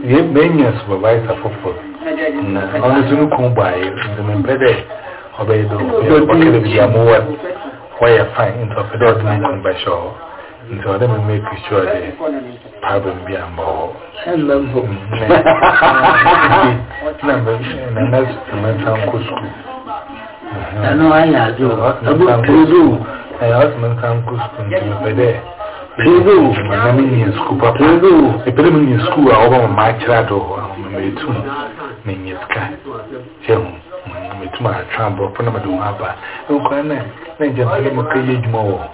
Yɛ menya supervisor fofor na ɔno so no kun bɔ ayer ntsi memmpɛ dɛ ɔbɛyɛ dɛ obi a ɔkɛda bi a mowɔ hɔ yɛ fine ntsi ɔpɛ dɛ ɔdze no kun bɛhyɛ hɔ ntsi ɔwɔ dɛ me make sure dɛ problem bi ammba hɔ. Nna mbom na mɛsan kɔ skuul. Ɛno ayɛ adze o, ɛbɔ piribi o. Ɛyɛ ɔsɛ mi nsa nkɔ sukuu nti mi pɛ dɛ. Piribi o. Na mi nyɛ sukuu papa. Piribi o. Epɛ dɛ mi nyɛ sukuu a ɔbɛma maa kyerɛ ado hɔ no ma mi etum mi nyɛ sika. Kyɛ ho mi tum atwe aborɔfo na mi de wɔn aba. Nkwa na na nkyɛn pɛ dɛ mi kɔ yɛ edwuma wɔ.